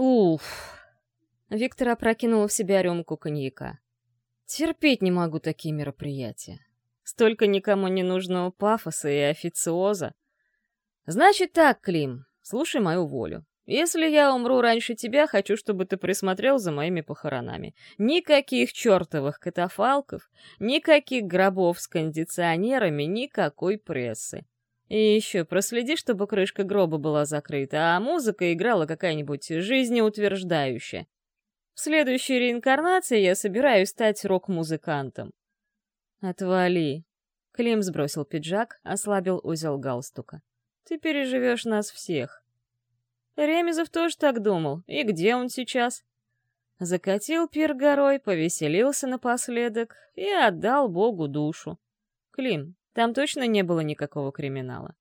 Уф. Виктор опрокинул в себя рюмку коньяка. Терпеть не могу такие мероприятия. Столько никому не нужного пафоса и официоза. Значит так, Клим, слушай мою волю. Если я умру раньше тебя, хочу, чтобы ты присмотрел за моими похоронами. Никаких чертовых катафалков, никаких гробов с кондиционерами, никакой прессы. И еще проследи, чтобы крышка гроба была закрыта, а музыка играла какая-нибудь жизнеутверждающая. В следующей реинкарнации я собираюсь стать рок-музыкантом. Отвали. Клим сбросил пиджак, ослабил узел галстука. Ты переживешь нас всех. Ремезов тоже так думал. И где он сейчас? Закатил пир горой, повеселился напоследок и отдал Богу душу. Клим, там точно не было никакого криминала.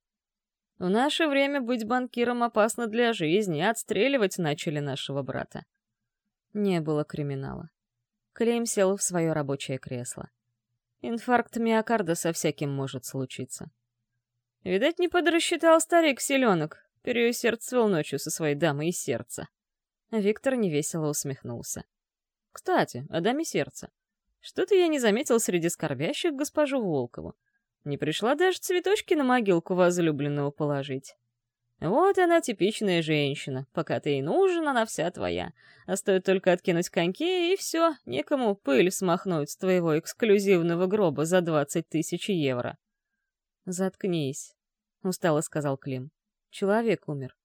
В наше время быть банкиром опасно для жизни, отстреливать начали нашего брата. Не было криминала. Клим сел в свое рабочее кресло. Инфаркт миокарда со всяким может случиться. Видать, не подрасчитал старик селенок, переусердствовал ночью со своей дамой из сердца. Виктор невесело усмехнулся. Кстати, о даме сердца. Что-то я не заметил среди скорбящих госпожу Волкову. Не пришла даже цветочки на могилку возлюбленного положить. Вот она типичная женщина. Пока ты ей нужен, она вся твоя. А стоит только откинуть коньки, и все, некому пыль смахнуть с твоего эксклюзивного гроба за двадцать тысяч евро. «Заткнись», — устало сказал Клим. Человек умер.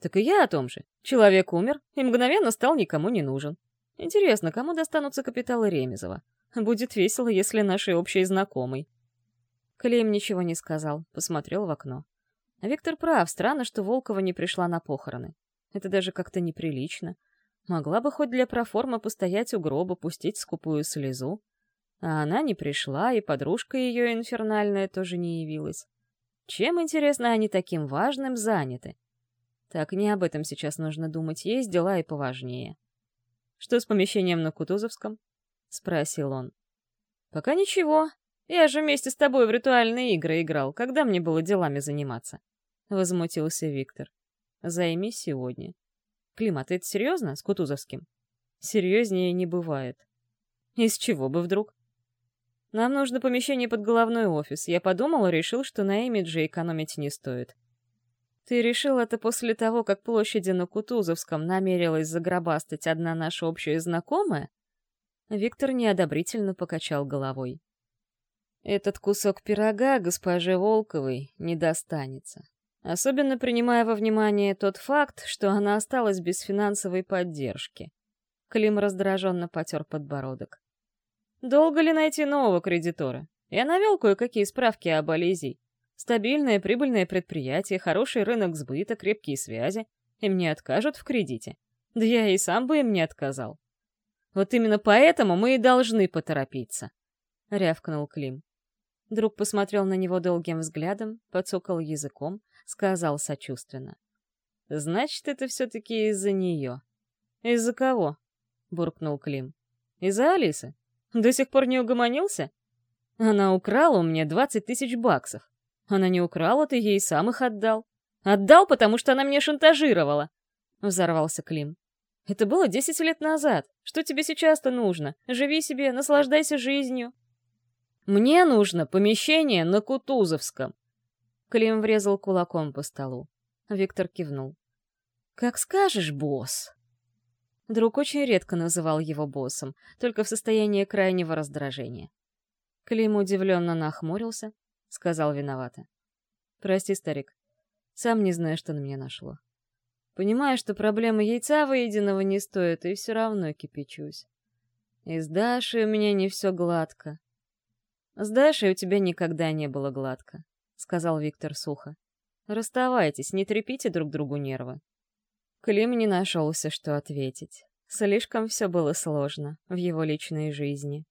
Так и я о том же. Человек умер и мгновенно стал никому не нужен. Интересно, кому достанутся капиталы Ремезова? Будет весело, если нашей общей знакомой. Клим ничего не сказал, посмотрел в окно. Виктор прав, странно, что Волкова не пришла на похороны. Это даже как-то неприлично. Могла бы хоть для проформы постоять у гроба, пустить скупую слезу. А она не пришла, и подружка ее инфернальная тоже не явилась. Чем, интересно, они таким важным заняты? Так, не об этом сейчас нужно думать, есть дела и поважнее. «Что с помещением на Кутузовском?» — спросил он. «Пока ничего. Я же вместе с тобой в ритуальные игры играл. Когда мне было делами заниматься?» — возмутился Виктор. «Займись сегодня». «Клим, а ты это серьезно? С Кутузовским?» «Серьезнее не бывает». «Из чего бы вдруг?» Нам нужно помещение под головной офис. Я подумал и решил, что на имидже экономить не стоит. Ты решил это после того, как площади на Кутузовском намерилась загробастать одна наша общая знакомая? Виктор неодобрительно покачал головой. Этот кусок пирога госпоже Волковой не достанется. Особенно принимая во внимание тот факт, что она осталась без финансовой поддержки. Клим раздраженно потер подбородок. Долго ли найти нового кредитора? Я навел кое-какие справки об Ализии. Стабильное прибыльное предприятие, хороший рынок сбыта, крепкие связи. И мне откажут в кредите. Да я и сам бы им не отказал. Вот именно поэтому мы и должны поторопиться. Рявкнул Клим. Друг посмотрел на него долгим взглядом, подсокал языком, сказал сочувственно. «Значит, это все-таки из-за нее». «Из-за кого?» — буркнул Клим. «Из-за Алисы. До сих пор не угомонился? Она украла у меня 20 тысяч баксов. Она не украла, ты ей сам их отдал. Отдал, потому что она меня шантажировала. Взорвался Клим. Это было 10 лет назад. Что тебе сейчас-то нужно? Живи себе, наслаждайся жизнью. Мне нужно помещение на Кутузовском. Клим врезал кулаком по столу. Виктор кивнул. «Как скажешь, босс!» Друг очень редко называл его боссом, только в состоянии крайнего раздражения. Клим удивленно нахмурился, сказал виновато. «Прости, старик, сам не знаю, что на меня нашло. Понимаю, что проблема яйца выеденного не стоит, и все равно кипячусь. И с Дашей у меня не все гладко. С Дашей у тебя никогда не было гладко», — сказал Виктор сухо. «Расставайтесь, не трепите друг другу нервы». Клим не нашелся, что ответить. Слишком все было сложно в его личной жизни.